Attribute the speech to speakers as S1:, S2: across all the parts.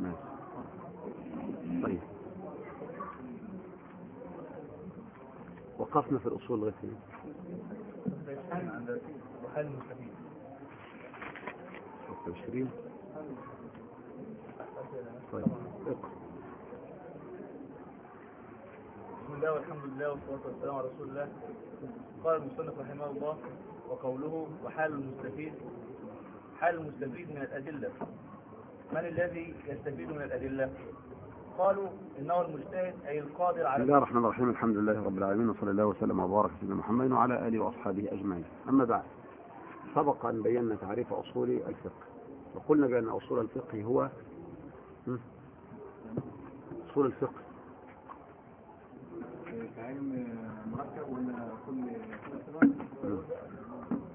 S1: ماشي طيب. وقفنا في الأصول لغاية فين؟
S2: وحال المستفيد
S1: 26 طيب
S2: بسم الله والحمد لله والصلاة والسلام على رسول الله. قال المصنف رحمه الله وقوله وحال المستفيد حال المستفيد من الأدلة. من الذي يستفيد من الأدلة؟ قالوا إنه المجتهد أي القادر
S1: بسم
S2: على
S1: الله الرحمن الرحيم. الحمد لله رب العالمين وصلى الله وسلم وبارك على سيدنا محمد وعلى آله وأصحابه أجمعين. أما بعد سبق ان بينا تعريف أصول الفقه. وقلنا بأن أصول الفقه هو م? أصول الفقه.
S3: كعلم مركب ولا كل.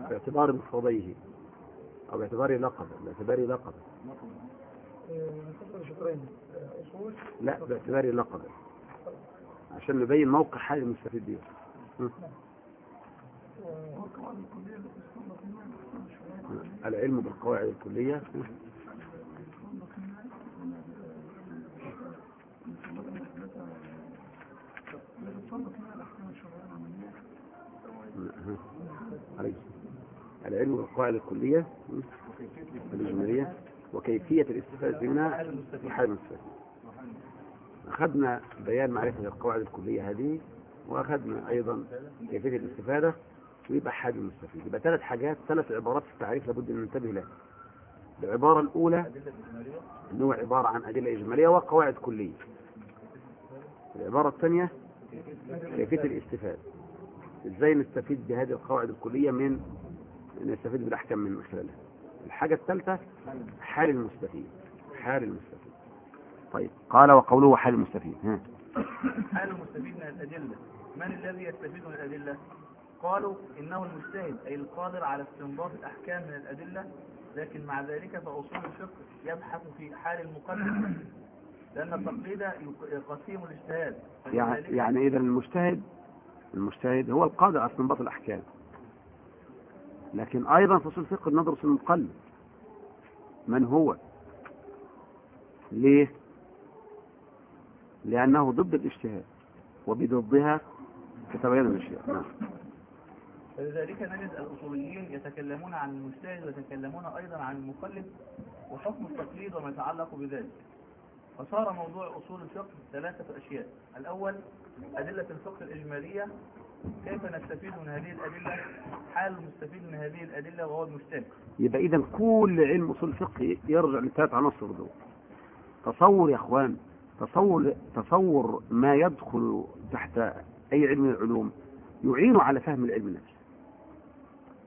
S1: باعتبار مفرديه أو باعتبار لقب باعتبار لقب.
S4: أصول
S1: لا باعتبار لقب. عشان نبين موقع حال المستفيد بيه.
S4: الكلية
S1: العلم بالقواعد. عليك. العلم بالقواعد الكلية. م? الإجمالية وكيفية الاستفادة منها وحال المستفيد. أخذنا بيان معرفة القواعد الكلية هذه وأخذنا أيضا كيفية الاستفادة ويبقى حال المستفيد. يبقى ثلاث حاجات ثلاث عبارات في التعريف لابد أن ننتبه لها. العبارة الأولى أنه عبارة عن أدلة إجمالية وقواعد كلية. العبارة الثانية كيفية الاستفادة. إزاي نستفيد بهذه القواعد الكلية من نستفيد بالأحكام من خلالها. الحاجة الثالثة حال المستفيد. حال المستفيد. طيب قال وقوله حال المستفيد. ها.
S2: حال المستفيد من الأدلة. من الذي يستفيد من الأدلة؟ قالوا إنه المجتهد أي القادر على استنباط الأحكام من الأدلة لكن مع ذلك فأصول الفقه يبحث في حال المقلد لأن التقليد قسيم الاجتهاد.
S1: يعني, يعني إذا المجتهد المجتهد هو القادر على استنباط الأحكام. لكن أيضا في أصول الفقه ندرس المقلد. من هو؟ ليه؟ لأنه ضد الاجتهاد وبضدها تتبين الأشياء. نعم.
S2: فلذلك نجد الأصوليين يتكلمون عن المجتهد ويتكلمون أيضا عن المقلد وحكم التقليد وما يتعلق بذلك. فصار موضوع أصول الفقه ثلاثة أشياء. الأول أدلة الفقه الإجمالية. كيف نستفيد من هذه الأدلة؟ حال المستفيد من هذه الأدلة وهو المجتهد.
S1: يبقى إذا كل علم أصول الفقه يرجع للثلاث عناصر دول. تصور يا أخوان تصور تصور ما يدخل تحت أي علم من العلوم يعين على فهم العلم نفسه.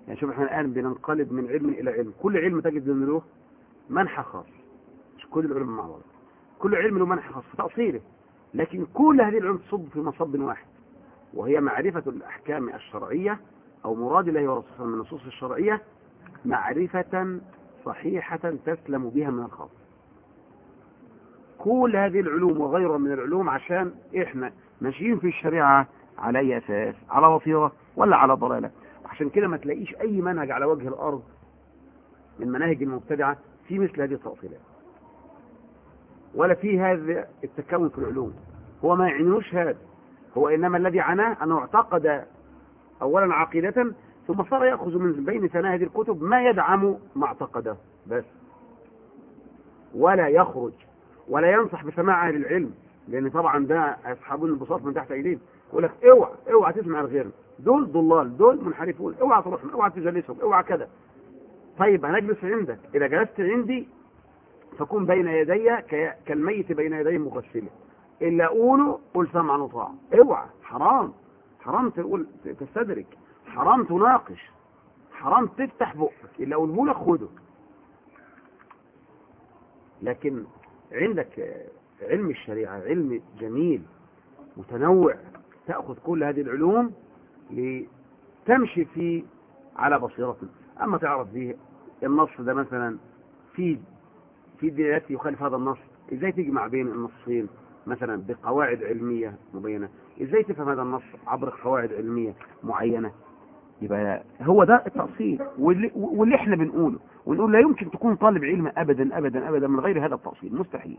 S1: يعني شوف إحنا الآن بننقلب من علم إلى علم. كل علم تجد له منحى خاص مش كل العلوم مع بعض. كل علم له منحى خاص تأصيله. لكن كل هذه العلوم تصب في مصب واحد وهي معرفة الأحكام الشرعية أو مراد الله ورسوله من النصوص الشرعية معرفة صحيحة تسلم بها من الخاص كل هذه العلوم وغيرها من العلوم عشان إحنا ماشيين في الشريعة على أي أساس؟ على بصيرة ولا على ضلالة؟ وعشان كده ما تلاقيش أي منهج على وجه الأرض من مناهج المبتدعة في مثل هذه التأصيلات. ولا في هذا التكون في العلوم. هو ما يعنيهوش هذا. هو إنما الذي عناه انه اعتقد اولا عقيدة ثم صار يأخذ من بين ثنايا هذه الكتب ما يدعم ما اعتقده. بس. ولا يخرج ولا ينصح بسماع أهل العلم لأن طبعا ده يسحبون البساط من تحت أيديهم. يقول لك اوعى اوعى تسمع الغير. دول ضلال دول منحرفون. اوعى تروحهم اوعى تجلسهم اوعى كذا. طيب هنجلس عندك. إذا جلست عندي فكن بين يدي كالميت بين يدي مغسلة. إلا اقوله قل سمعا وطاعة. إوعى. حرام. حرام تقول تستدرك. حرام تناقش. حرام تفتح بقك. إلا اقوله لك خده. لكن عندك علم الشريعة علم جميل متنوع تأخذ كل هذه العلوم لتمشي فيه على بصيرة. أما تعرف به النص ده مثلا في في دلالات يخالف هذا النص. إزاي تجمع بين النصين مثلا بقواعد علمية مبينة؟ إزاي تفهم هذا النص عبر قواعد علمية معينة؟ يبقى هو ده التأصيل واللي, واللي إحنا بنقوله. ونقول لا يمكن تكون طالب علم ابدا ابدا ابدا من غير هذا التأصيل. مستحيل.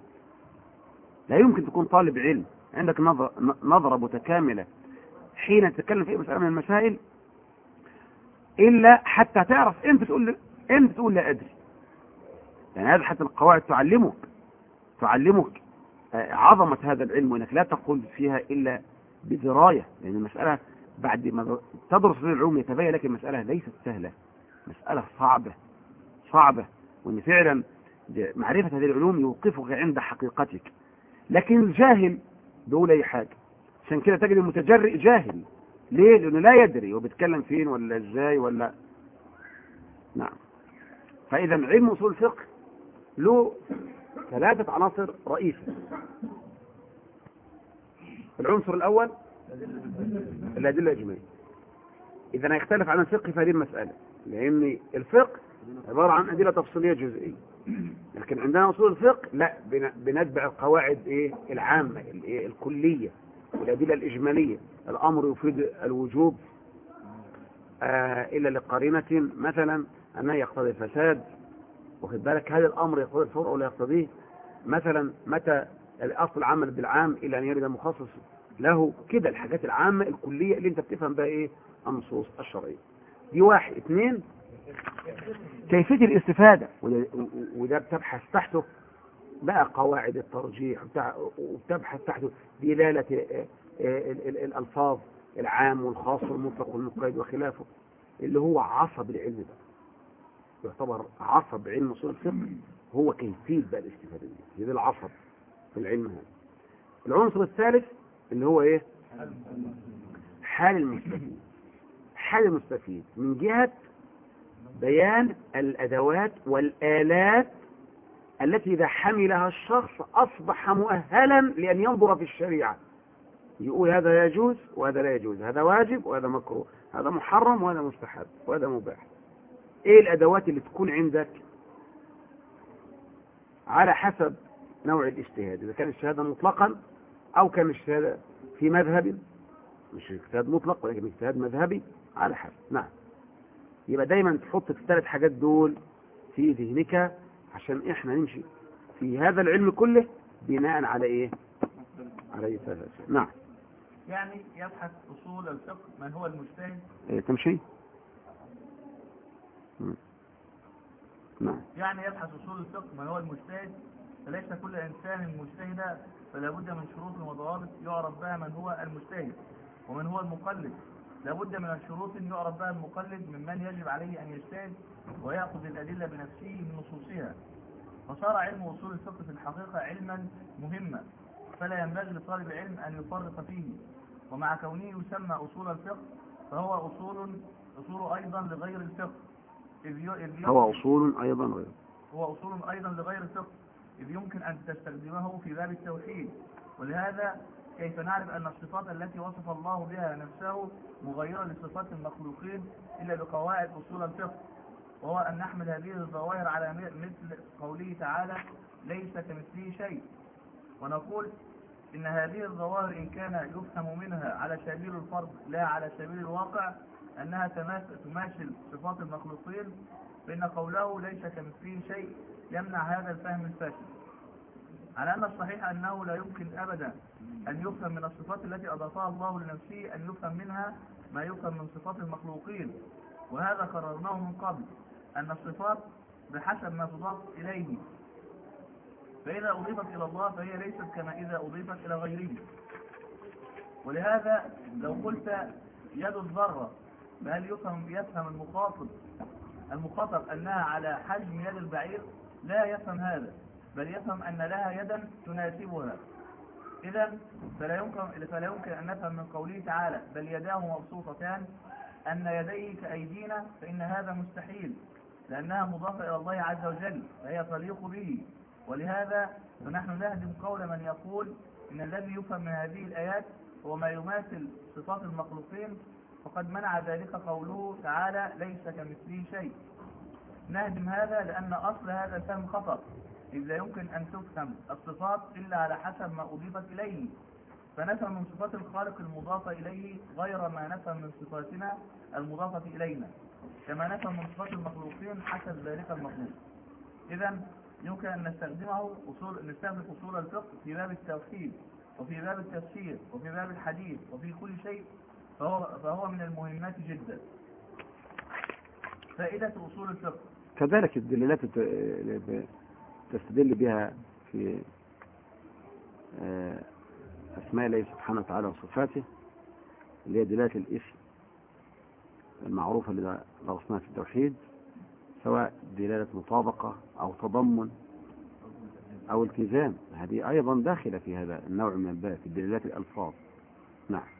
S1: لا يمكن تكون طالب علم عندك نظرة, نظرة متكاملة حين تتكلم في مسألة من المسائل إلا حتى تعرف إمتى تقول إمتى تقول لا أدري. يعني هذا حتى القواعد تعلمك تعلمك عظمة هذا العلم وإنك لا تقول فيها إلا بدراية لأن المسألة بعد ما تدرس العلوم يتبين لك المسألة ليست سهلة مسألة صعبة صعبة وإن فعلا معرفة هذه العلوم يوقفك عند حقيقتك. لكن الجاهل بيقول أي حاجة عشان كده تجد المتجرئ جاهل. ليه؟ لأنه لا يدري هو بيتكلم فين ولا إزاي ولا نعم. فإذا علم أصول الفقه له ثلاثة عناصر رئيسة العنصر الأول الأدلة الإجمالية. إذا هيختلف عن الفقه في هذه المسألة لأن الفقه عبارة عن أدلة تفصيلية جزئية. لكن عندنا أصول الفقه لا بنتبع القواعد إيه العامة الايه الكلية والأدلة الإجمالية. الأمر يفيد الوجوب آه إلا لقرينة مثلا انه يقتضي الفساد واخد بالك؟ هل الأمر يقتضي الفور أو لا يقتضيه. مثلا متى الأصل عمل بالعام إلى أن يرد المخصص له كده الحاجات العامة الكلية اللي أنت بتفهم بقى إيه؟ النصوص الشرعية. دي واحد. اثنين كيفية الاستفادة. وده, وده بتبحث تحته بقى قواعد الترجيح وبتبحث تحته دلالة الألفاظ العام والخاص والمطلق والمقيد وخلافه اللي هو عصب العلم ده. يعتبر عصب علم اصول الفقه هو كيفية بقى الاستفادة دي. دي العصب في العلم هذا العنصر الثالث اللي هو إيه؟ حال المستفيد. حال المستفيد. من جهة بيان الأدوات والآلات التي إذا حملها الشخص أصبح مؤهلا لأن ينظر في الشريعة. يقول هذا يجوز وهذا لا يجوز. هذا واجب وهذا مكروه. هذا محرم وهذا مستحب وهذا مباح. إيه الأدوات اللي تكون عندك على حسب نوع الاجتهاد؟ إذا كان الشهاده مطلقا أو كان الشهاده في مذهب مش اجتهاد مطلق ولكن اجتهاد مذهبي على حسب. نعم. يبقى دايما تحط الثلاث حاجات دول في ذهنك عشان إحنا نمشي في هذا العلم كله بناء على إيه؟ على ثلاثة نعم.
S2: يعني يبحث أصول الفقه من هو المجتهد؟
S1: إيه تمشي. نعم.
S2: يعني يبحث أصول الفقه من هو المجتهد؟ فليس كل إنسان مجتهدا فلا بد من شروط وضوابط يعرف بها من هو المجتهد ومن هو المقلد. لا بد من الشروط يعرف بها المقلد ممن يجب عليه أن يجتهد ويأخذ الأدلة بنفسه من نصوصها. فصار علم أصول الفقه في الحقيقة علما مهما فلا ينبغي لطالب العلم أن يفرط فيه. ومع كونه يسمى أصول الفقه فهو أصول أصول أيضا لغير الفقه.
S1: هو أصول أيضا غير.
S2: هو أصول أيضا لغير الفقه. إذ يمكن أن تستخدمه في باب التوحيد. ولهذا كيف نعرف أن الصفات التي وصف الله بها نفسه مغيرة لصفات المخلوقين إلا بقواعد أصول الفقه؟ وهو أن نحمل هذه الظواهر على مثل قوله تعالى ليس كمثله شيء. ونقول إن هذه الظواهر إن كان يفهم منها على سبيل الفرض لا على سبيل الواقع أنها تماثل- صفات المخلوقين فإن قوله ليس كمثله شيء يمنع هذا الفهم الفاسد على أن الصحيح أنه لا يمكن أبدا أن يفهم من الصفات التي أضافها الله لنفسه أن يفهم منها ما يفهم من صفات المخلوقين. وهذا قررناه من قبل أن الصفات بحسب ما تضاف إليه. فإذا أضيفت إلى الله فهي ليست كما إذا أضيفت إلى غيره. ولهذا لو قلت يد الذرة فهل يفهم يفهم المخاطب؟ المخاطب أنها على حجم يد البعير؟ لا يفهم هذا بل يفهم أن لها يدا تناسبها. إذا فلا يمكن فلا يمكن أن نفهم من قوله تعالى بل يداه مبسوطتان أن يديه كأيدينا فإن هذا مستحيل لأنها مضافة إلى الله عز وجل فهي تليق به. ولهذا فنحن نهدم قول من يقول إن الذي يفهم من هذه الآيات هو ما يماثل صفات المخلوقين فقد منع ذلك قوله تعالى ليس كمثله شيء. نهدم هذا لأن أصل هذا الفهم خطأ. إذ لا يمكن أن تفهم الصفات إلا على حسب ما أضيفت إليه. فنفهم من صفات الخالق المضافة إليه غير ما نفهم من صفاتنا المضافة إلينا كما نفهم من صفات المخلوقين حسب ذلك المخلوق إذا يمكن أن نستخدمه أصول نستخدم أصول الفقه في باب التوحيد وفي باب التفسير وفي باب الحديث وفي كل شيء فهو, فهو من المهمات جدا. فائدة أصول الفقه.
S1: كذلك الدلالات تستدل بها في آه، أسماء الله سبحانه وتعالى وصفاته اللي هي دلالة الاسم المعروفة اللي درسناها في التوحيد سواء دلالة مطابقة أو تضمن أو التزام. هذه أيضا داخلة في هذا النوع من الباب في دلالات الألفاظ. نعم.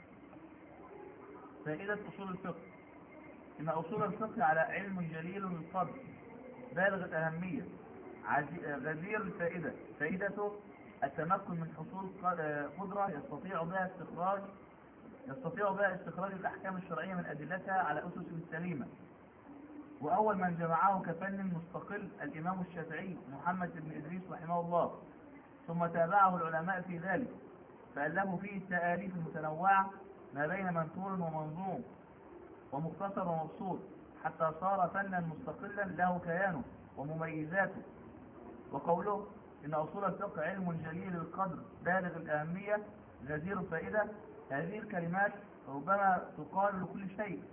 S2: فائدة أصول الفقه إن أصول الفقه على علم جليل القدر بالغ الأهمية غزير الفائدة فائدته التمكن من حصول قدرة يستطيع بها استخراج يستطيع بها استخراج الأحكام الشرعية من أدلتها على أسس سليمة. وأول من جمعه كفن مستقل الإمام الشافعي محمد بن إدريس رحمه الله ثم تابعه العلماء في ذلك فألفوا فيه التآليف المتنوعة ما بين منثور ومنظوم ومختصر ومبسوط حتى صار فنا مستقلا له كيانه ومميزاته. وقوله إن أصول الفقه علم جليل القدر بالغ الأهمية غزير الفائدة هذه الكلمات ربما تقال لكل شيء.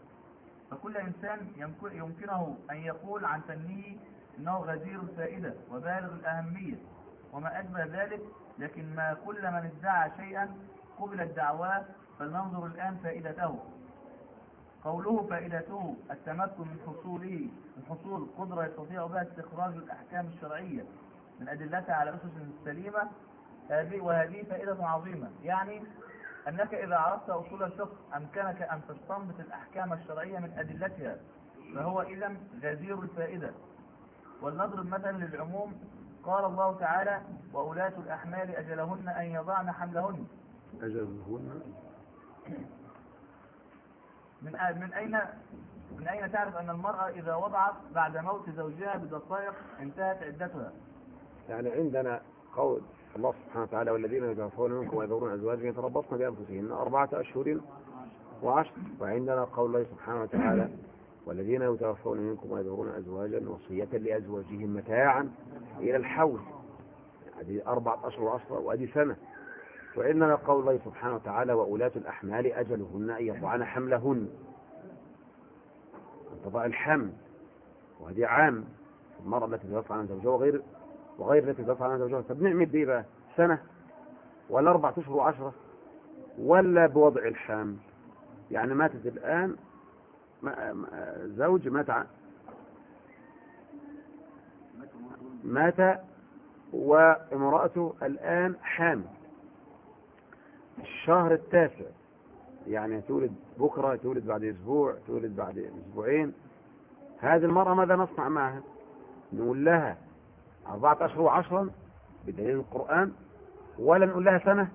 S2: فكل إنسان يمكن- يمكنه أن يقول عن فنه إنه غزير الفائدة وبالغ الأهمية. وما أشبه ذلك لكن ما كل من ادعى شيئا قبلت دعواه فلننظر الآن فائدته. قوله فائدته التمكن من حصوله من حصول قدرة يستطيع بها استخراج الأحكام الشرعية من أدلتها على أسس سليمة هذه وهذه فائدة عظيمة. يعني أنك إذا عرفت أصول الفقه أمكنك أن تستنبط الأحكام الشرعية من أدلتها فهو إذا غزير الفائدة. ولنضرب مثلا للعموم قال الله تعالى وأولاة الأحمال أجلهن أن يضعن حملهن.
S1: أجلهن
S2: من أ- من أين من أين تعرف أن المرأة إذا وضعت بعد موت زوجها بدقائق انتهت عدتها؟
S1: يعني عندنا قول الله سبحانه وتعالى والذين يتوفون منكم ويذرون أزواجا يتربصن بأنفسهن أربعة أشهر وعشر. وعندنا قول الله سبحانه وتعالى والذين يتوفون منكم ويذرون أزواجا وصية لأزواجهم متاعا إلى الحول. هذه أربعة أشهر وعشرة وأدي سنة. وعندنا قول الله سبحانه وتعالى وأولاة الأحمال أجلهن أن يضعن حملهن. انقضاء الحمل. وهذه عام. المرأة التي تتوفى عن زوجها وغير وغير التي تتوفى عن زوجها. فبنعمل بيه بقى. سنة. ولا أربعة أشهر وعشرة. ولا بوضع الحمل. يعني ماتت الآن. زوج مات مات وامرأته الآن حامل. الشهر التاسع. يعني تولد بكرة تولد بعد أسبوع تولد بعد أسبوعين. هذه المرأة ماذا نصنع معها؟ نقول لها أربعة أشهر وعشرا بدليل القرآن ولا نقول لها سنة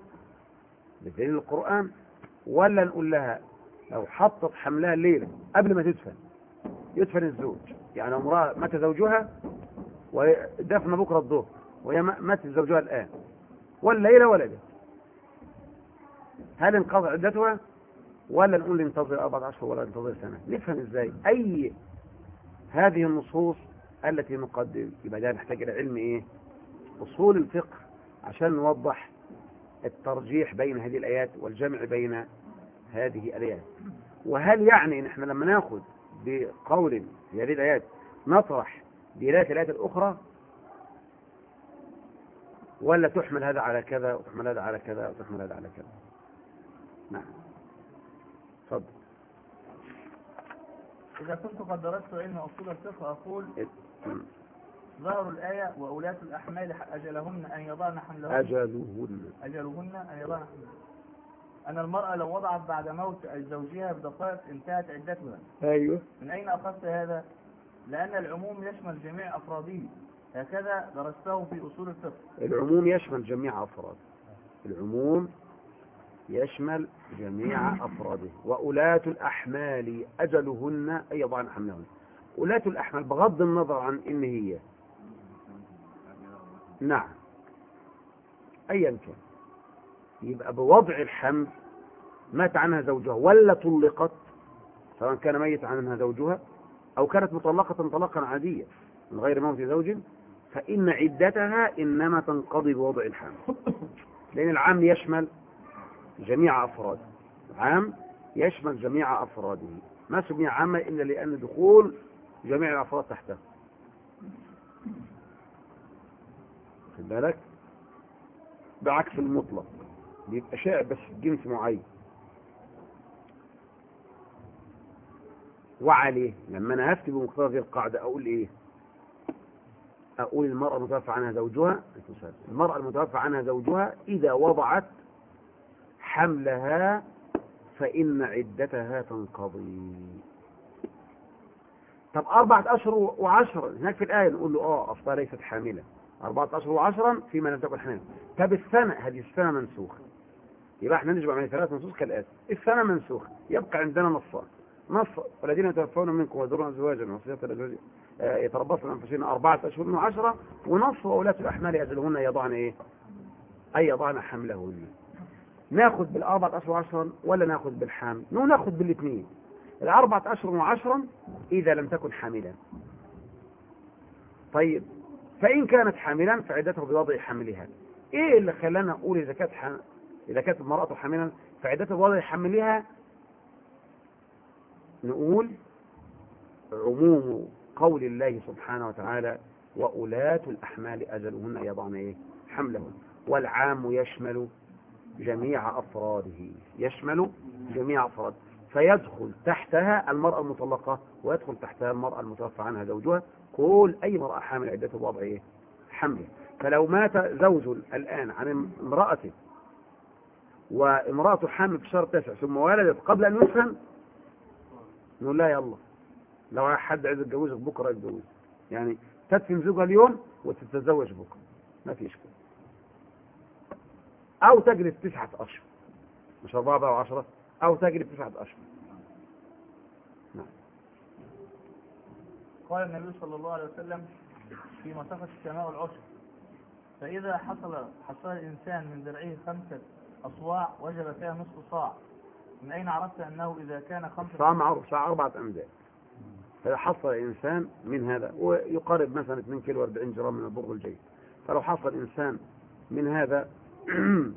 S1: بدليل القرآن ولا نقول لها لو حطت حملها الليلة قبل ما تدفن يدفن الزوج. يعني امرأة مات زوجها ودفن بكرة الظهر وهي ما- مات زوجها الآن. والليلة ولدت. هل انقضى عدتها ولا نقول انتظر أربعة أشهر ولا انتظر سنة؟ نفهم إزاي. أي هذه النصوص التي نقدم يبقى ده نحتاج إلى علم إيه؟ أصول الفقه عشان نوضح الترجيح بين هذه الآيات والجمع بين هذه الآيات. وهل يعني إن إحنا لما نأخذ بقول في هذه الآيات نطرح دلالات الآيات الأخرى؟ ولا تحمل هذا على كذا وتحمل هذا على كذا وتحمل هذا على كذا؟ نعم. تفضل
S2: إذا كنت قد درست علم أصول الفقه أقول
S1: مم.
S2: ظهر الآية وأولاة الأحمال أجلهن أن يضعن حملهن.
S1: أجلهن.
S2: أجلهن أن يضعن حملهن. أن المرأة لو وضعت بعد موت زوجها بدقائق انتهت عدتها.
S1: أيوه.
S2: من أين أخذت هذا؟ لأن العموم يشمل جميع أفراده. هكذا درسته في أصول الفقه.
S1: العموم يشمل جميع أفراد العموم يشمل جميع أفراده. وأولاة الأحمال أجلهن أن يضعن حملهن أولاة الأحمال بغض النظر عن إن هي. نعم. أيا كان. يبقى بوضع الحمل مات عنها زوجها ولا طلقت سواء كان ميت عنها زوجها أو كانت مطلقة طلاقا عاديا من غير موت زوج فإن عدتها إنما تنقضي بوضع الحمل. لأن العام يشمل جميع أفراده. عام يشمل جميع أفراده. ما سمي عاما إلا لأن دخول جميع الأفراد تحته. خد بالك؟ بعكس المطلق. بيبقى شائع بس في جنس معين. وعليه لما أنا هفتي بمقتضى هذه القاعدة أقول إيه؟ أقول المرأة المتوفى عنها زوجها المرأة المتوفى عنها زوجها إذا وضعت حملها فإن عدتها تنقضي. طب أربعة أشهر وعشرا هناك في الآية نقول له آه أصلا ليست حاملة. أربعة أشهر وعشرا فيما لم تكن حاملة. طب السنة هذه السنة منسوخة يبقى إحنا نجمع من ثلاث نصوص كالآتي السنة منسوخة يبقى عندنا نصان. نص والذين يتوفون منكم ويذرون أزواجا وصية الأزواج آه، يتربصن أنفسهن أربعة أشهر وعشرة ونص وأولاة الأحمال أجلهن يضعن إيه؟ أي يضعن حملهن. ناخذ بالأربعة أشهر وعشرا ولا ناخذ بالحامل؟ نو ناخذ بالاثنين. الأربعة أشهر وعشرا إذا لم تكن حاملا. طيب فإن كانت حاملا فعدته بوضع حملها إيه اللي خلانا نقول إذا كانت حم... إذا كانت المرأة حاملا فعدته بوضع حملها نقول عموم قول الله سبحانه وتعالى وأولاة الأحمال أجلهن يضعن إيه؟ حملهن. والعام يشمل جميع أفراده يشمل جميع أفراده فيدخل تحتها المرأة المطلقة ويدخل تحتها المرأة المتوفى عنها زوجها. كل أي مرأة حامل عدته بوضع إيه حمل. فلو مات زوج الآن عن امرأته وامرأته حامل في شهر تسع ثم ولدت قبل أن يسخن نقول لا يلا لو حد عايز يتجوزك بكرة يتجوز يعني تدفن زوجها اليوم وتتزوج بكرة. ما في إشكال أو تجلس تسعة أشهر. مش أربعة بقى وعشرة؟ أو تجري تسعة أشهر. نعم.
S2: قال النبي صلى الله عليه وسلم في مسافة السماء العشر فإذا حصل حصل الإنسان من درعه خمسة أصواع وجب فيها نصف صاع. من أين عرفت أنه إذا كان خمسة
S1: صاع معروف صاع أربعة أمداد فإذا حصل إنسان من هذا ويقارب مثلا 2 كيلو 40 جرام من البر الجيد. فلو حصل إنسان من هذا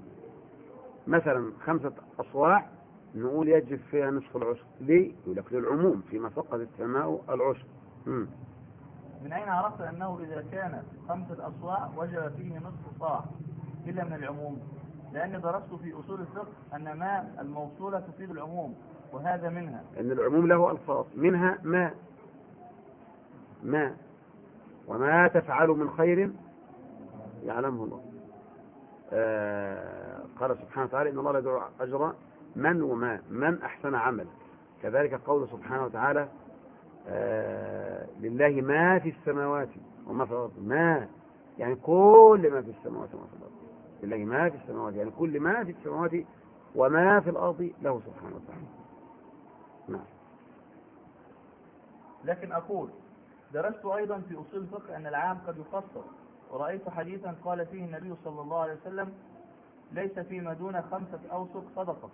S1: مثلا خمسة أصواع نقول يجب فيها نصف العشر ليه؟ يقول لك للعموم فيما فقد السماء العشر مم.
S2: من أين عرفت أنه إذا كان خمسة أصواع وجب فيه نصف صاع إلا من العموم؟ لأني درست في أصول الفقه أن ما الموصولة تفيد العموم وهذا منها.
S1: أن العموم له ألفاظ. منها ما. ما. وما تفعل من خير يعلمه الله. قال سبحانه وتعالى إن الله يدعو أجر من وما من أحسن عمل كذلك قول سبحانه وتعالى آه لله ما في السماوات وما في الأرض. ما يعني كل ما في السماوات وما في الأرض. لله ما في السماوات يعني كل ما في السماوات وما في الأرض له سبحانه وتعالى. نعم.
S2: لكن أقول درست أيضا في أصول الفقه أن العام قد يفسر ورأيت حديثا قال فيه النبي صلى الله عليه وسلم ليس فيما دون خمسة أوسق صدقة.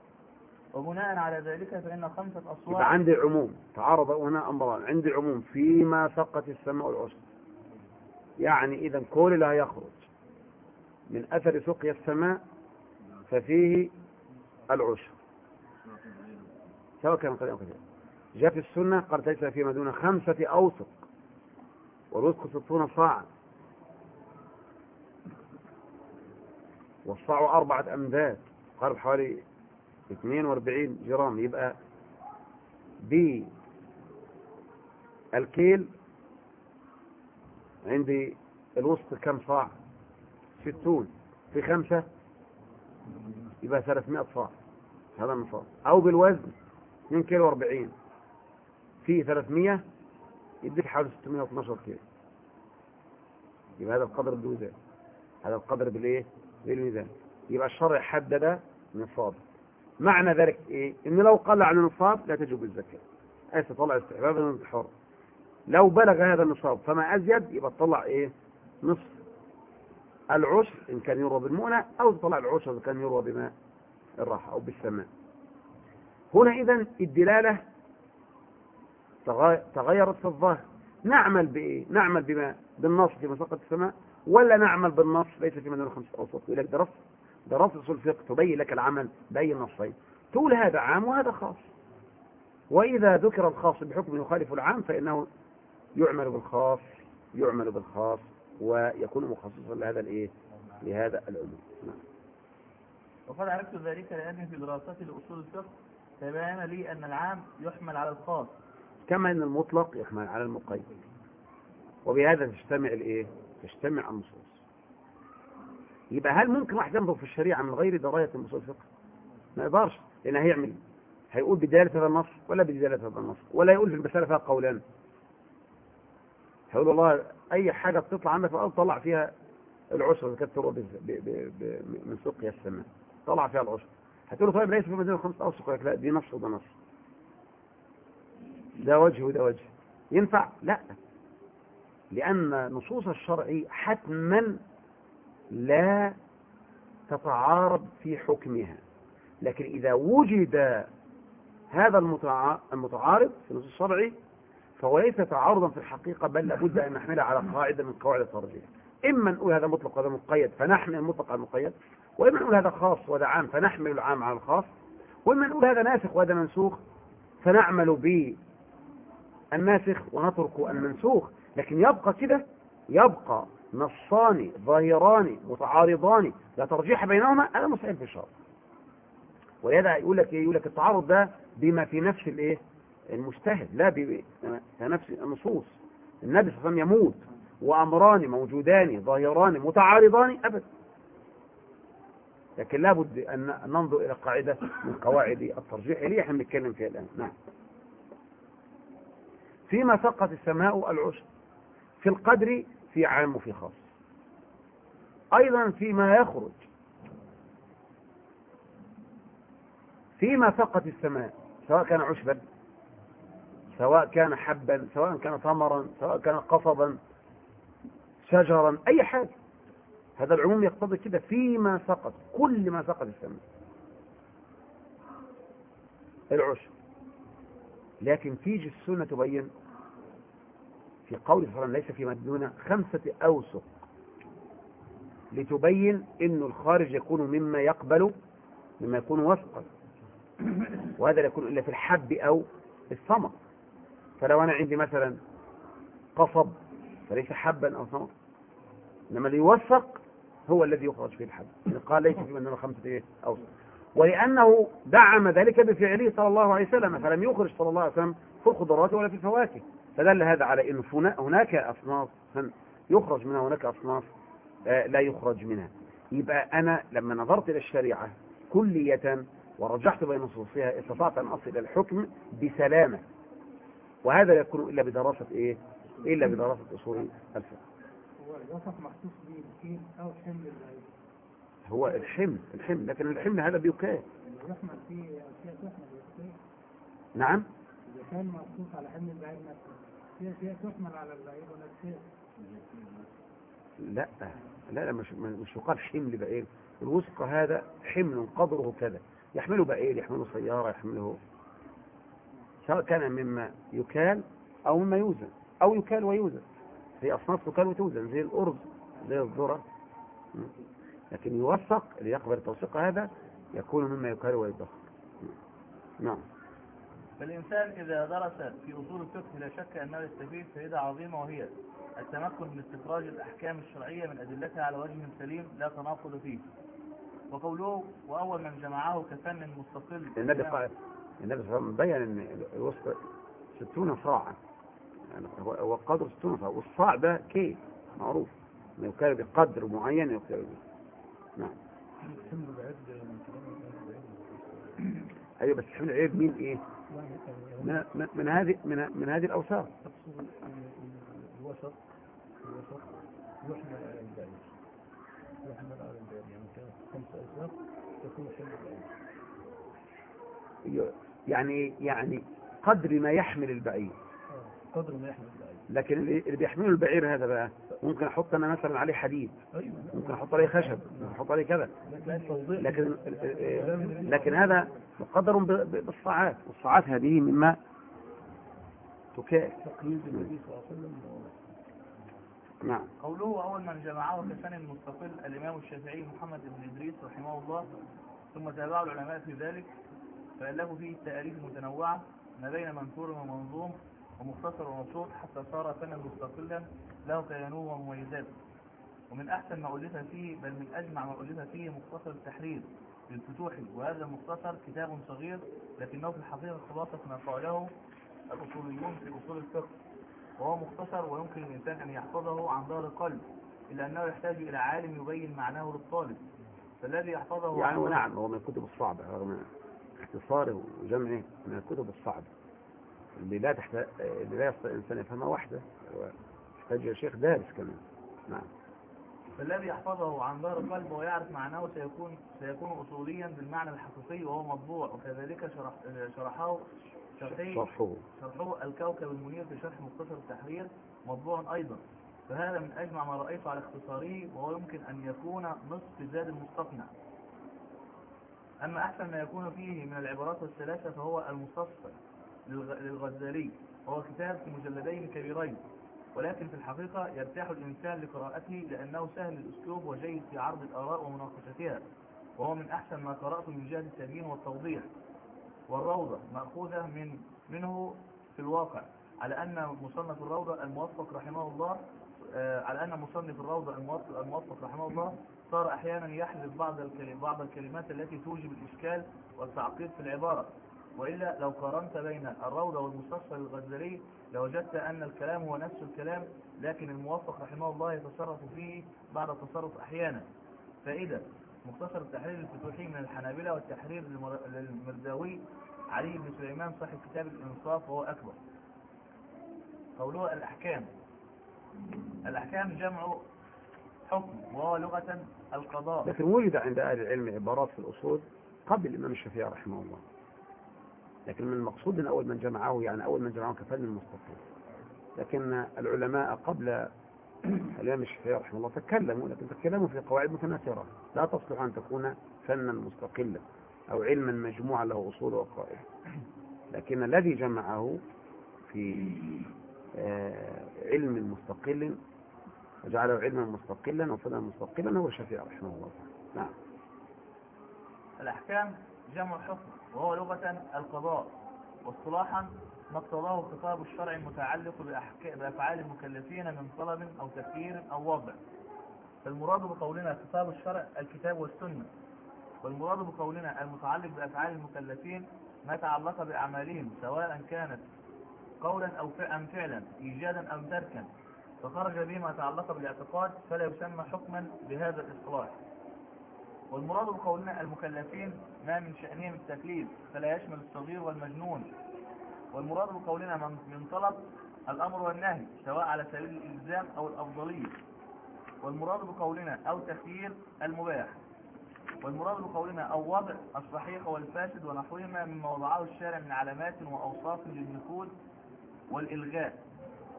S2: وبناء على ذلك فإن خمسة أصواع
S1: عندي عموم. تعارض هنا أمران عندي عموم. فيما فقت السماء والعشر يعني إذا كل اللي هيخرج من أثر سقيا السماء ففيه العشر سواء كان قليلا أو كثيرا جاء في السنة قالت ليس فيما دون خمسة أوسق. والوسق ستون صاعا. والصاع أربعة أمداد قارب حوالي 42 جرام يبقى بالكيل عندي الوسط كم صاع؟ ستون. في خمسة؟ يبقى 300 صاع. هذا النصاب أو بالوزن 2 كيلو 40 في 300 يديك حوالي 612 كيلو. يبقى هذا القدر بالميزان هذا القدر بالإيه؟ بالميزان. يبقى الشرع حدد نصاب. معنى ذلك إيه؟ إن لو قل عن النصاب لا تجب الزكاة. أي تطلع استحبابا انت حر لو بلغ هذا النصاب فما أزيد يبقى تطلع إيه؟ نصف العشر إن كان يروى بالمؤنة أو تطلع العشر إن كان يروى بما الراحة أو بالسماء. هنا إذا الدلالة تغيرت في الظاهر. نعمل بإيه؟ نعمل بما بالنص في مساقة السماء. ولا نعمل بالنص ليس في مدينة خمسة أوسط يقول لك درست درست أصول الفقه تبين لك العمل بأي نصين. تقول هذا عام وهذا خاص. وإذا ذكر الخاص بحكم يخالف العام فإنه يعمل بالخاص يعمل بالخاص ويكون مخصصا لهذا الإيه؟ لهذا العلوم. نعم.
S2: وقد عرفت ذلك لأني في دراستي لأصول الفقه تبين لي أن العام يحمل على الخاص.
S1: كما أن المطلق يحمل على المقيد. وبهذا تجتمع الإيه؟ تجتمع النصوص يبقى هل ممكن واحد ينظر في الشريعة من غير دراية اصول الفقه ما يقدرش لأن هيعمل. هيقول بدلالة هذا النص ولا بدلالة هذا النص؟ ولا يقول في المساله فيها قولان. هيقول والله أي حاجة بتطلع عندك في الأرض طلع فيها العشر كانت تروى من سقيا السماء. طلع فيها العشر. هتقول له طيب ليس في مدينة خمسة اوسق يقول لك لا دي نص وده نص. ده وجه وده وجه. ينفع؟ لا. لأن نصوص الشرع حتما لا تتعارض في حكمها. لكن إذا وجد هذا المتع- المتعارض في النصوص الشرعي فهو ليس تعارضا في الحقيقة بل لابد أن نحملها على قاعدة من قواعد الترجيح. إما نقول هذا مطلق وهذا مقيد فنحمل المطلق على المقيد. وإما نقول هذا خاص وهذا عام فنحمل العام على الخاص. وإما نقول هذا ناسخ وهذا منسوخ فنعمل به الناسخ ونترك المنسوخ. لكن يبقى كده يبقى نصان ظاهران متعارضان لا ترجيح بينهما هذا مستحيل في الشرع. ولهذا يقول لك إيه؟ يقول لك التعارض ده بما في نفس الإيه؟ المجتهد لا ب- في نفس النصوص. النبي صلى الله عليه وسلم يموت وأمران موجودان ظاهران متعارضان أبدا. لكن لابد أن ننظر إلى قاعدة من قواعد الترجيح اللي إحنا بنتكلم فيها الآن. نعم. فيما سقط السماء العشر. في القدر في عام وفي خاص. أيضا فيما يخرج فيما سقط السماء سواء كان عشبا سواء كان حبا سواء كان ثمرا سواء كان قصبا شجرا أي حاجة. هذا العموم يقتضي كده فيما سقط كل ما سقط السماء. العشر لكن تيجي السنة تبين في قول صلى الله عليه وسلم ليس فيما دون خمسة أوسق لتبين أن الخارج يكون مما يقبل مما يكون وسقا. وهذا لا يكون إلا في الحب أو الثمر فلو أنا عندي مثلا قصب فليس حبا أو ثمر إنما اللي يوثق هو الذي يخرج فيه الحب. قال ليس فيما دون خمسة أوسق. ولأنه دعم ذلك بفعله صلى الله عليه وسلم فلم يخرج صلى الله عليه وسلم في الخضروات ولا في الفواكه. فدل هذا على أن هناك أصناف يخرج منها هناك أصناف آه، لا يخرج منها. يبقى أنا لما نظرت إلى الشريعة كلية ورجحت بين نصوصها استطعت أن أصل إلى الحكم بسلامة. وهذا لا يكون إلا بدراسة إيه؟ إلا بدراسة أصول الفقه.
S4: هو
S1: الحمل الحمل لكن الحمل هذا بيكاه نعم.
S4: إذا كان على حمل البعير نفسه. في على
S1: لا لا لا مش مش يقال حمل بعير الوثق هذا حمل قدره كذا. يحمله بعير يحمله سيارة يحمله سواء كان مما يكال أو مما يوزن أو يكال ويوزن. هي أصناف تكال وتوزن زي الأرز زي الذرة. لكن يوثق اللي يقبل التوثيق هذا يكون مما يكال ويدخر. نعم.
S2: فالإنسان إذا درس في أصول الفقه لا شك أنه يستفيد فائدة عظيمة وهي التمكن من استخراج الأحكام الشرعية من أدلتها على وجه سليم لا تناقض فيه. وقوله وأول من جمعه كفن مستقل.
S1: النبي قال النبي صلى الله عليه وسلم بين إن الوسط 60 صاعا يعني هو قدر 60 صاع والصاع ده كيل معروف. ما يكال بقدر معين يكال به نعم. أيوه بس حمل العيب مين؟ إيه؟ من, من, هذه من, من هذه الاوساط
S3: الوسط الوسط يحمل على البعير يحمل على البعير يعني كان خمسة أوساق يكون حمل البعير
S1: يعني يعني قدر ما يحمل البعير.
S3: آه، قدر ما يحمل البعير.
S1: لكن اللي اللي بيحمله البعير هذا بقى ممكن أحط أنا مثلا عليه حديد.
S3: أيوه.
S1: ممكن أحط عليه خشب. ممكن أحط عليه كذا.
S3: لكن
S1: لكن هذا مقدر ب- ب- بالصاعات. والصاعات هذه مما تكال
S3: تقييد النبي صلى الله عليه وسلم.
S1: نعم.
S2: قوله أول من جمعه كسن مستقل الإمام الشافعي محمد بن إدريس رحمه الله ثم تابعه العلماء في ذلك فألفوا فيه التأليف المتنوعة ما بين منثور ومنظوم ومختصر ومبسوط حتى صار فنا مستقلا له كيانوه ومميزاته. ومن أحسن ما ألف فيه بل من أجمع ما ألف فيه مختصر التحرير للفتوحي وهذا المختصر كتاب صغير لكنه في الحقيقة خلاصة ما قاله الأصوليون في أصول الفقه. وهو مختصر ويمكن للإنسان أن يحفظه عن ظهر قلب إلا أنه يحتاج إلى عالم يبين معناه للطالب. فالذي يحفظه
S1: يعني ونعم هو من الكتب الصعبة رغم اختصاره وجمعه من الكتب الصعبة. اللي لا تحت... اللي لا يستطيع الإنسان يفهمها وحده. يحتاج إلى شيخ دارس كمان. نعم.
S2: فالذي يحفظه عن ظهر قلب ويعرف معناه سيكون سيكون أصوليا بالمعنى الحقيقي وهو مطبوع. وكذلك شرح شرحه شرحه.
S1: شرحه
S2: الكوكب المنير في شرح مختصر التحرير مطبوع أيضا. فهذا من أجمع ما رأيته على اختصاره وهو يمكن أن يكون نصف زاد المستقنع أما أحسن ما يكون فيه من العبارات الثلاثة فهو المستصفى للغزالي. وهو كتاب في مجلدين كبيرين ولكن في الحقيقة يرتاح الإنسان لقراءته لأنه سهل الأسلوب وجيد في عرض الآراء ومناقشتها. وهو من أحسن ما قرأته من جهة التبيين والتوضيح والروضة مأخوذة من منه في الواقع. على أن مصنف الروضة الموفق رحمه الله آه، على أن مصنف الروضة الموفق, رحمه الله صار أحيانا يحذف بعض الكلمات التي توجب الإشكال والتعقيد في العبارة. وإلا لو قارنت بين الروضة والمستصفى للغزالي لوجدت أن الكلام هو نفس الكلام لكن الموفق رحمه الله يتصرف فيه بعد التصرف أحيانا. فإذا مختصر التحرير الفتوحي من الحنابلة والتحرير للمر- للمرداوي علي بن سليمان صاحب كتاب الإنصاف وهو أكبر. قوله الأحكام. الأحكام جمع حكم وهو لغة القضاء.
S1: لكن وجد عند أهل العلم عبارات في الأصول قبل الإمام الشافعي رحمه الله. لكن من المقصود أن أول من جمعه يعني أول من جمعه كفن المستقيم. لكن العلماء قبل الإمام الشافعي رحمه الله تكلموا لكن تكلموا في قواعد متناثرة. لا تصلح أن تكون فنا مستقلا أو علما مجموعا له أصول وقواعد. لكن الذي جمعه في آه، علم مستقل وجعله علما مستقلا وفنا مستقلا هو الشافعي رحمه الله. نعم.
S2: الأحكام؟ جمع حكم وهو لغة القضاء واصطلاحا ما اقتضاه خطاب الشرع المتعلق بأفعال المكلفين من طلب أو تفكير أو وضع. فالمراد بقولنا خطاب الشرع الكتاب والسنة. والمراد بقولنا المتعلق بأفعال المكلفين ما تعلق بأعمالهم سواء كانت قولا أو فعلا إيجادا أم تركا. فخرج به ما تعلق بالاعتقاد فلا يسمى حكما بهذا الإصطلاح والمراد بقولنا المكلفين ما من شأنهم التكليف فلا يشمل الصغير والمجنون. والمراد بقولنا من طلب الأمر والنهي سواء على سبيل الإلزام أو الأفضلية. والمراد بقولنا أو تخيير المباح. والمراد بقولنا أو وضع الصحيح والفاسد ونحوهما مما وضعه الشارع من علامات وأوصاف للنفوذ والإلغاء.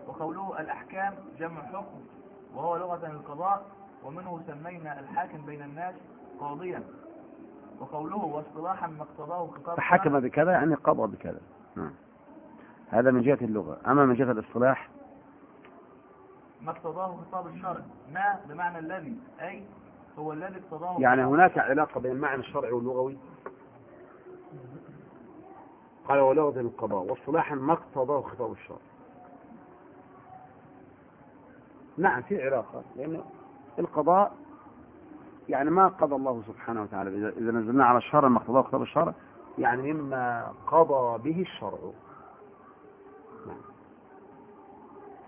S2: وقوله الأحكام جمع حكم وهو لغة القضاء ومنه سمينا الحاكم بين الناس قاضيا. وقوله واصطلاحا ما اقتضاه خطاب
S1: فحكم بكذا يعني قضى بكذا. نعم. هذا من جهة اللغة. أما من جهة الاصطلاح؟
S2: ما اقتضاه خطاب الشرع. ما بمعنى الذي أي هو الذي اقتضاه
S1: يعني هناك علاقة بين المعنى الشرعي واللغوي؟ قال ولغة القضاء. واصطلاحا ما اقتضاه خطاب الشرع. نعم في علاقة لأن القضاء يعني ما قضى الله سبحانه وتعالى. إذا- نزلنا على الشرع ما اقتضاه خطاب الشرع يعني مما قضى به الشرع.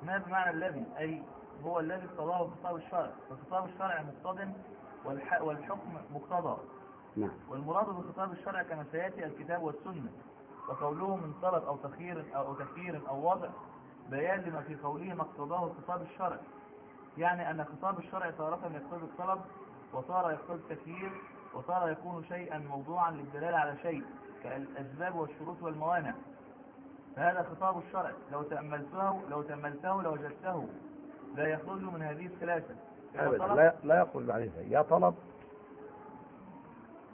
S2: ما بمعنى الذي؟ أي هو الذي اقتضاه خطاب الشرع. فخطاب الشرع مقتض والح- والحكم مقتضى.
S1: نعم.
S2: والمراد بخطاب الشرع كما سيأتي الكتاب والسنة. وقوله من طلب أو تخيير أو تفكير أو وضع بيان لما في قوله ما اقتضاه خطاب الشرع. يعني أن خطاب الشرع تارة يقتضي الطلب وتارة يقتضي التخيير وتارة يكون شيئا موضوعا للدلالة على شيء كالأسباب والشروط والموانع. فهذا خطاب الشرع. لو تأملته لو تأملته لوجدته لا يخرج من هذه الثلاثة
S1: لا, لا يخرج بعد ذلك يا طلب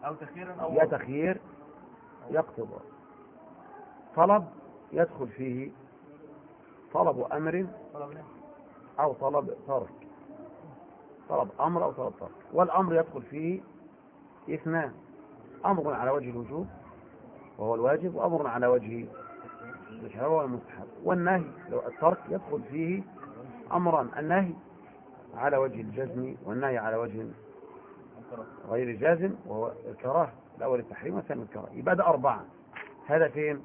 S2: أو تخيير أو
S1: يا. تخيير يا اقتضاء طلب يدخل فيه طلب أمر
S2: طلب.
S1: أو طلب ترك. طلب أمر أو طلب ترك والأمر يدخل فيه إثنان. أمر على وجه الوجوب وهو الواجب وأمر على وجه الشهوة والمستحب والنهي لو الترك يدخل فيه أمران النهي على وجه الجزم والنهي على وجه غير الجازم وهو الكراهة. الأول التحريم والثاني الكراهة يبقى أربعة. هذا فين؟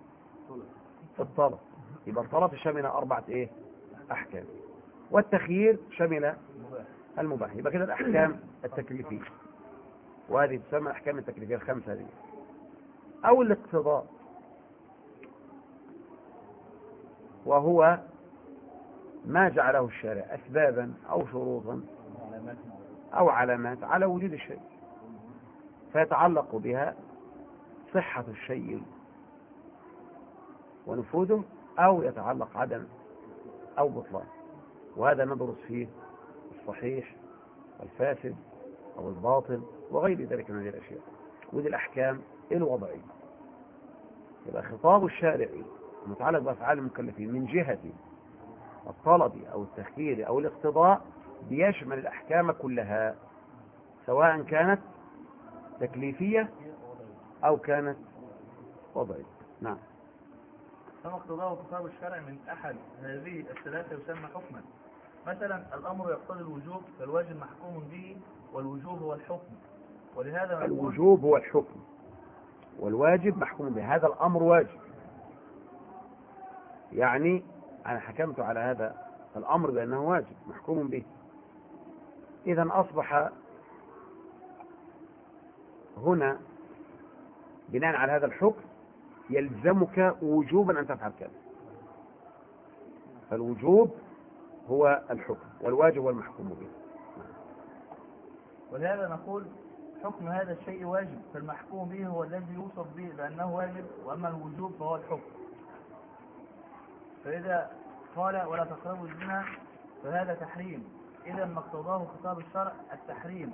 S1: في الطلب. يبقى الطلب شمل أربعة إيه؟ أحكام. والتخيير شمل المباح. يبقى كده الأحكام التكليفية. وهذه تسمى الأحكام التكليفية الخمسة دي. أو الاقتضاء. وهو ما جعله الشارع أسبابا أو شروطا أو علامات على وجود الشيء. فيتعلق بها صحة الشيء ونفوذه أو يتعلق عدم أو بطلان. وهذا ندرس فيه الصحيح والفاسد أو الباطل وغير ذلك من هذه الأشياء. ودي الأحكام الوضعية. يبقى خطاب الشارع المتعلق بأفعال المكلفين من جهة الطلب أو التخيير أو الاقتضاء بيشمل الأحكام كلها سواء كانت تكليفية أو كانت وضعية. نعم.
S2: فما اقتضاه خطاب الشرع من أحد هذه الثلاثة يسمى حكما. مثلا الأمر يقتضي الوجوب فالواجب محكوم به والوجوب هو الحكم. ولهذا
S1: الوجوب هو الحكم. والواجب محكوم به. هذا الأمر واجب. يعني أنا حكمت على هذا الأمر بأنه واجب محكوم به. إذا أصبح هنا بناء على هذا الحكم يلزمك وجوبا أن تفعل كذا. فالوجوب هو الحكم والواجب هو المحكوم به.
S2: ولهذا نقول حكم هذا الشيء واجب فالمحكوم به هو الذي يوصف به بأنه واجب وأما الوجوب فهو الحكم. فإذا قال ولا تقربوا الزنا فهذا تحريم. إذا ما اقتضاه خطاب الشرع التحريم.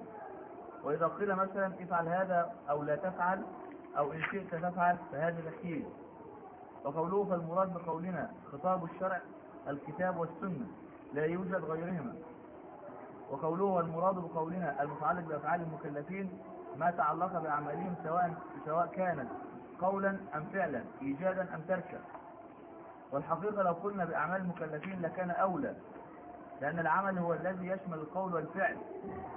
S2: وإذا قيل مثلا افعل هذا أو لا تفعل أو إن شئت تفعل فهذا تحريم. وقوله فالمراد بقولنا خطاب الشرع الكتاب والسنة. لا يوجد غيرهما. وقوله والمراد بقولنا المتعلق بأفعال المكلفين ما تعلق بأعمالهم سواء سواء كانت قولا أم فعلا إيجادا أم تركا. والحقيقة لو قلنا بأعمال المكلفين لكان أولى لأن العمل هو الذي يشمل القول والفعل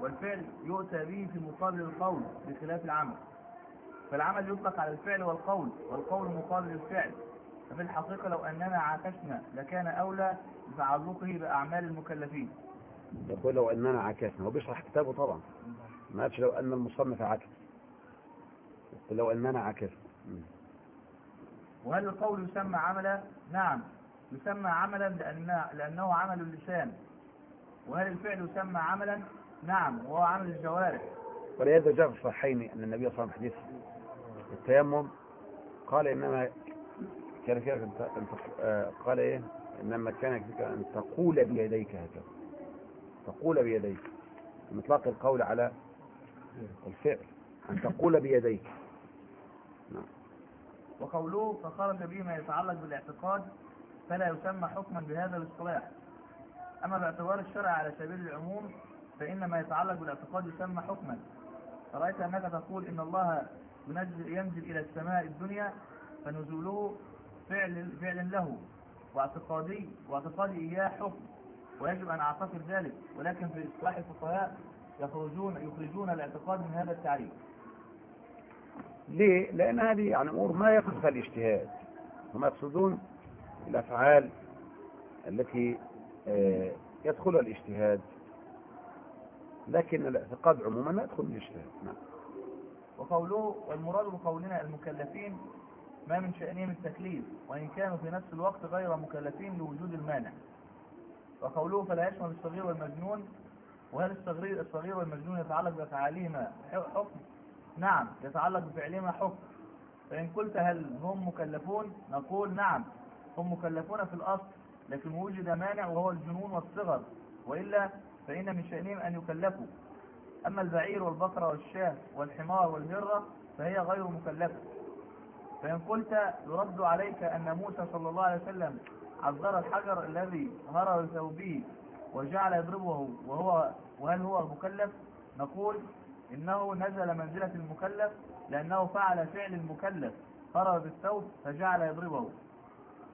S2: والفعل يؤتى به في مقابل القول بخلاف العمل. فالعمل يطلق على الفعل والقول والقول مقابل الفعل. ففي الحقيقة لو أننا عاكسنا لكان أولى بتعلقه بأعمال المكلفين
S1: يقول لو أننا عكسنا هو بيشرح كتابه طبعا ما قالش لو أن المصنف عكس يقول لو أننا عكسنا.
S2: وهل القول يسمى عملا؟ نعم يسمى عملا لأن لأنه عمل اللسان وهل الفعل يسمى عملا؟ نعم وهو عمل الجوارح
S1: ولهذا جاء في الصحيحين أن النبي صلى الله عليه وسلم التيمم قال إنما كان آه، قال إيه إنما كان يكفيك أن تقول بيديك هكذا. تقول بيديك. من إطلاق القول على الفعل. أن تقول بيديك. نعم.
S2: وقوله فخرج به ما يتعلق بالاعتقاد فلا يسمى حكما بهذا الاصطلاح. أما باعتبار الشرع على سبيل العموم فإن ما يتعلق بالاعتقاد يسمى حكما. فرأيت أنك تقول إن الله ينزل إلى السماء الدنيا فنزوله فعل, فعل له. واعتقادي واعتقادي إياه حكم ويجب أن أعتقد ذلك. ولكن في إصلاح الفقهاء يخرجون يخرجون الاعتقاد من هذا التعريف.
S1: ليه؟ لأن هذه يعني أمور ما يقصدها الاجتهاد. هم يقصدون الأفعال التي آه، يدخلها الاجتهاد. لكن الاعتقاد عموما لا يدخل الاجتهاد. نعم.
S2: وقوله والمراد بقولنا المكلفين ما من شأنهم التكليف وإن كانوا في نفس الوقت غير مكلفين لوجود المانع وقوله فلا يشمل الصغير والمجنون وهل الصغير الصغير والمجنون يتعلق بأفعالهما حكم؟ نعم يتعلق بفعلهما حكم فإن قلت هل هم مكلفون؟ نقول نعم هم مكلفون في الأصل لكن وجد مانع وهو الجنون والصغر وإلا فإن من شأنهم أن يكلفوا أما البعير والبقرة والشاة والحمار والهرة فهي غير مكلفة فإن قلت يرد عليك أن موسى صلى الله عليه وسلم عذر الحجر الذي هرى بثوبه وجعل يضربه وهو وهل هو مكلف؟ نقول إنه نزل منزلة المكلف لأنه فعل فعل المكلف. هرى بالثوب فجعل يضربه.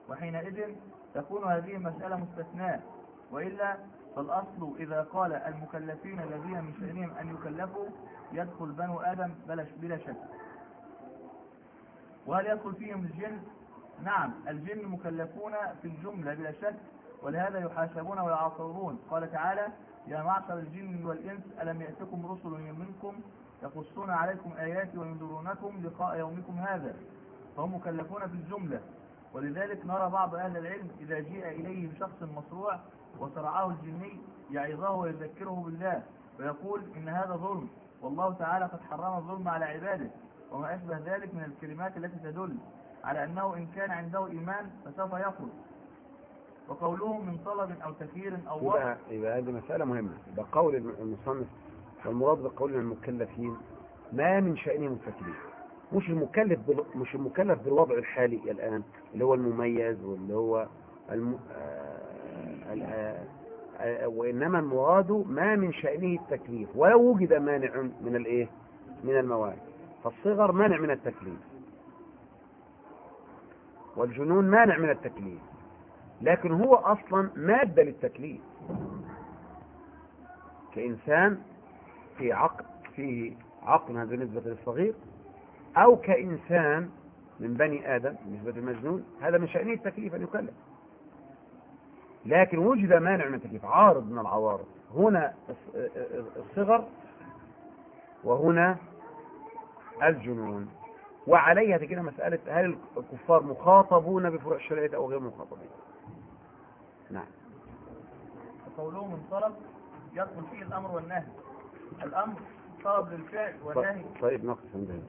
S2: وحينئذ تكون هذه المسألة مستثناء وإلا فالأصل إذا قال المكلفين الذين من شأنهم أن يكلفوا يدخل بنو آدم بلا شك. وهل يدخل فيهم الجن؟ نعم الجن مكلفون في الجملة بلا شك ولهذا يحاسبون ويعاقبون قال تعالى يا معشر الجن والإنس ألم يأتكم رسل منكم يقصون عليكم آياتي وينذرونكم لقاء يومكم هذا؟ فهم مكلفون في الجملة. ولذلك نرى بعض أهل العلم إذا جيء إليه بشخص مصروع وصرعه الجني يعظه ويذكره بالله ويقول إن هذا ظلم والله تعالى قد حرم الظلم على عباده. وما أشبه ذلك من الكلمات التي تدل على أنه إن كان عنده إيمان فسوف يخرج. وقولهم من طلب أو تكيير أو وقت.
S1: يبقى يبقى هذه مسألة مهمة. يبقى قول المصنف والمراد بقول المكلفين ما من شأنهم التكليف مش المكلف بال... مش المكلف بالوضع الحالي الآن اللي هو المميز واللي هو الم... آه... ال- آه... وإنما المراد ما من شأنه التكليف. ولو وجد مانع من الإيه؟ من الموانع فالصغر مانع من التكليف. والجنون مانع من التكليف. لكن هو أصلا مادة للتكليف. كإنسان في عقل فيه عقل هذا بالنسبة للصغير أو كإنسان من بني آدم بالنسبة للمجنون هذا من شأنه التكليف أن يكلف. لكن وجد مانع من التكليف. عارض من العوارض. هنا الصغر وهنا الجنون. وعليها تجينا مسألة هل الكفار مخاطبون بفروع الشرعية أو غير مخاطبين؟ نعم.
S2: قولهم من طلب يدخل فيه الأمر والنهي. الأمر طلب للفعل والنهي.
S1: طيب نقص عندنا.